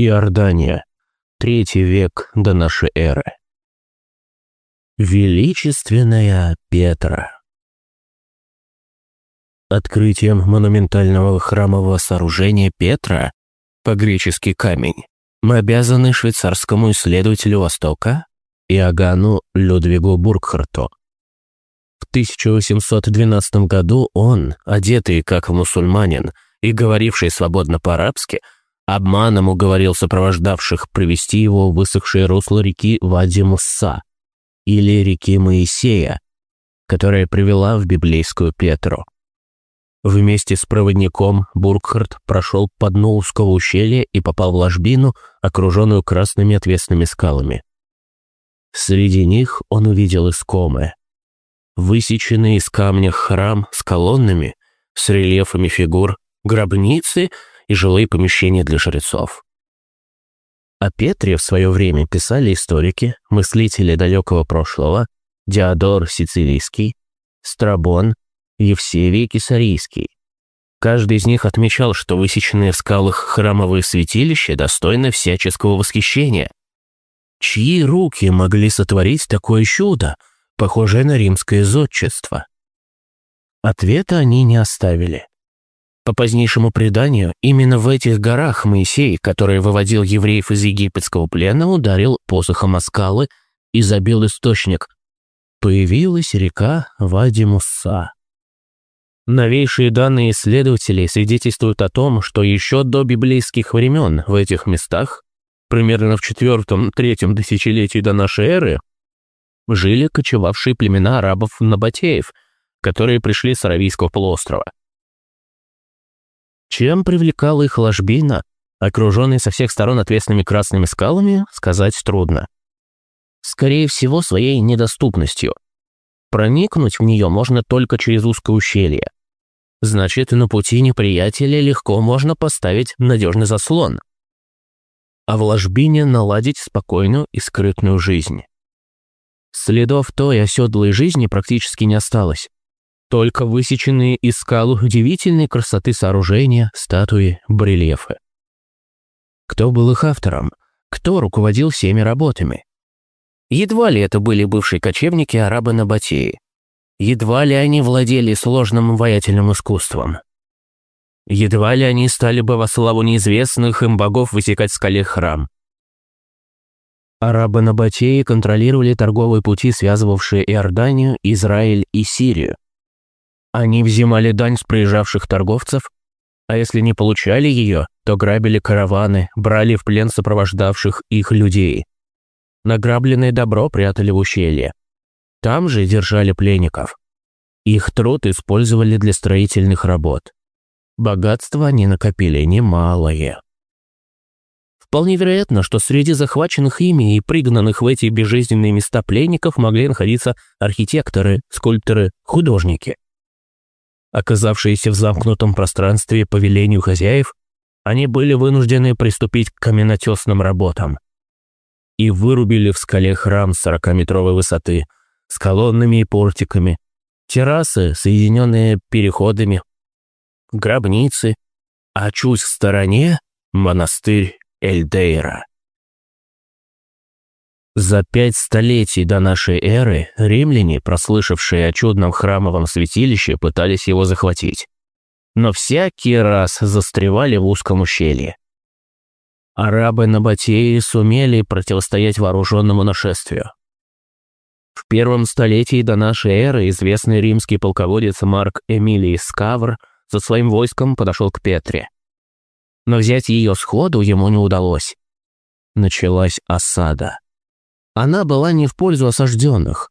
Иордания. Третий век до нашей эры. Величественная Петра. Открытием монументального храмового сооружения Петра, по-гречески камень, мы обязаны швейцарскому исследователю Востока Иоганну Людвигу Бургхарту. В 1812 году он, одетый как мусульманин и говоривший свободно по-арабски, обманом уговорил сопровождавших привести его в высохшее русло реки Вади-Мусса или реки Моисея, которая привела в библейскую Петру. Вместе с проводником Бургхард прошел по дну узкого ущелья и попал в ложбину, окруженную красными отвесными скалами. Среди них он увидел искомое. Высеченный из камня храм с колоннами, с рельефами фигур, гробницы и жилые помещения для жрецов. О Петре в свое время писали историки, мыслители далекого прошлого, Диодор Сицилийский, Страбон, Евсевий Кесарийский. Каждый из них отмечал, что высеченные в скалах храмовые святилища достойны всяческого восхищения. Чьи руки могли сотворить такое чудо, похожее на римское зодчество? Ответа они не оставили. По позднейшему преданию, именно в этих горах Моисей, который выводил евреев из египетского плена, ударил посохом о скалы и забил источник. Появилась река Вади-Мусса. Новейшие данные исследователей свидетельствуют о том, что еще до библейских времен в этих местах примерно в четвертом-третьем тысячелетии до нашей эры, жили кочевавшие племена арабов-набатеев, которые пришли с Аравийского полуострова. Чем привлекала их ложбина, окруженная со всех сторон отвесными красными скалами, сказать трудно. Скорее всего, своей недоступностью. Проникнуть в нее можно только через узкое ущелье. Значит, на пути неприятеля легко можно поставить надежный заслон а в ложбине наладить спокойную и скрытную жизнь. Следов той оседлой жизни практически не осталось. Только высеченные из скал удивительной красоты сооружения, статуи, барельефы. Кто был их автором? Кто руководил всеми работами? Едва ли это были бывшие кочевники арабы на Батии. Едва ли они владели сложным воятельным искусством. Едва ли они стали бы во славу неизвестных им богов высекать в скале храм. Арабы на Батее контролировали торговые пути, связывавшие Иорданию, Израиль и Сирию. Они взимали дань с приезжавших торговцев, а если не получали ее, то грабили караваны, брали в плен сопровождавших их людей. Награбленное добро прятали в ущелье. Там же держали пленников. Их труд использовали для строительных работ. Богатства они накопили немалое. Вполне вероятно, что среди захваченных ими и пригнанных в эти безжизненные места пленников могли находиться архитекторы, скульпторы, художники. Оказавшиеся в замкнутом пространстве по велению хозяев, они были вынуждены приступить к каменотесным работам. И вырубили в скале храм 40-метровой высоты с колоннами и портиками, террасы, соединенные переходами, гробницы, а чуть в стороне – монастырь Эльдейра. За пять столетий до нашей эры римляне, прослышавшие о чудном храмовом святилище, пытались его захватить. Но всякий раз застревали в узком ущелье. Арабы на Батее сумели противостоять вооруженному нашествию. В первом столетии до нашей эры известный римский полководец Марк Эмилий Скавр – со своим войском подошел к Петре. Но взять ее сходу ему не удалось. Началась осада. Она была не в пользу осажденных,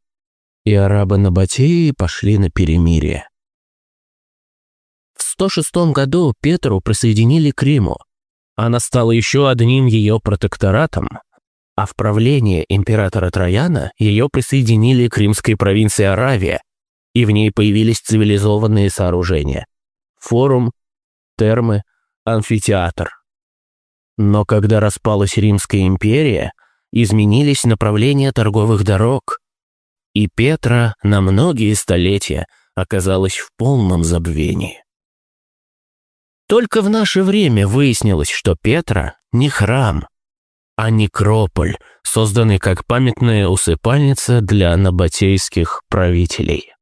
и арабы на Батии пошли на перемирие. В 106 году Петру присоединили к Риму. Она стала еще одним ее протекторатом, а в правление императора Трояна ее присоединили к римской провинции Аравия, и в ней появились цивилизованные сооружения форум, термы, амфитеатр. Но когда распалась Римская империя, изменились направления торговых дорог, и Петра на многие столетия оказалась в полном забвении. Только в наше время выяснилось, что Петра не храм, а некрополь, созданный как памятная усыпальница для набатейских правителей.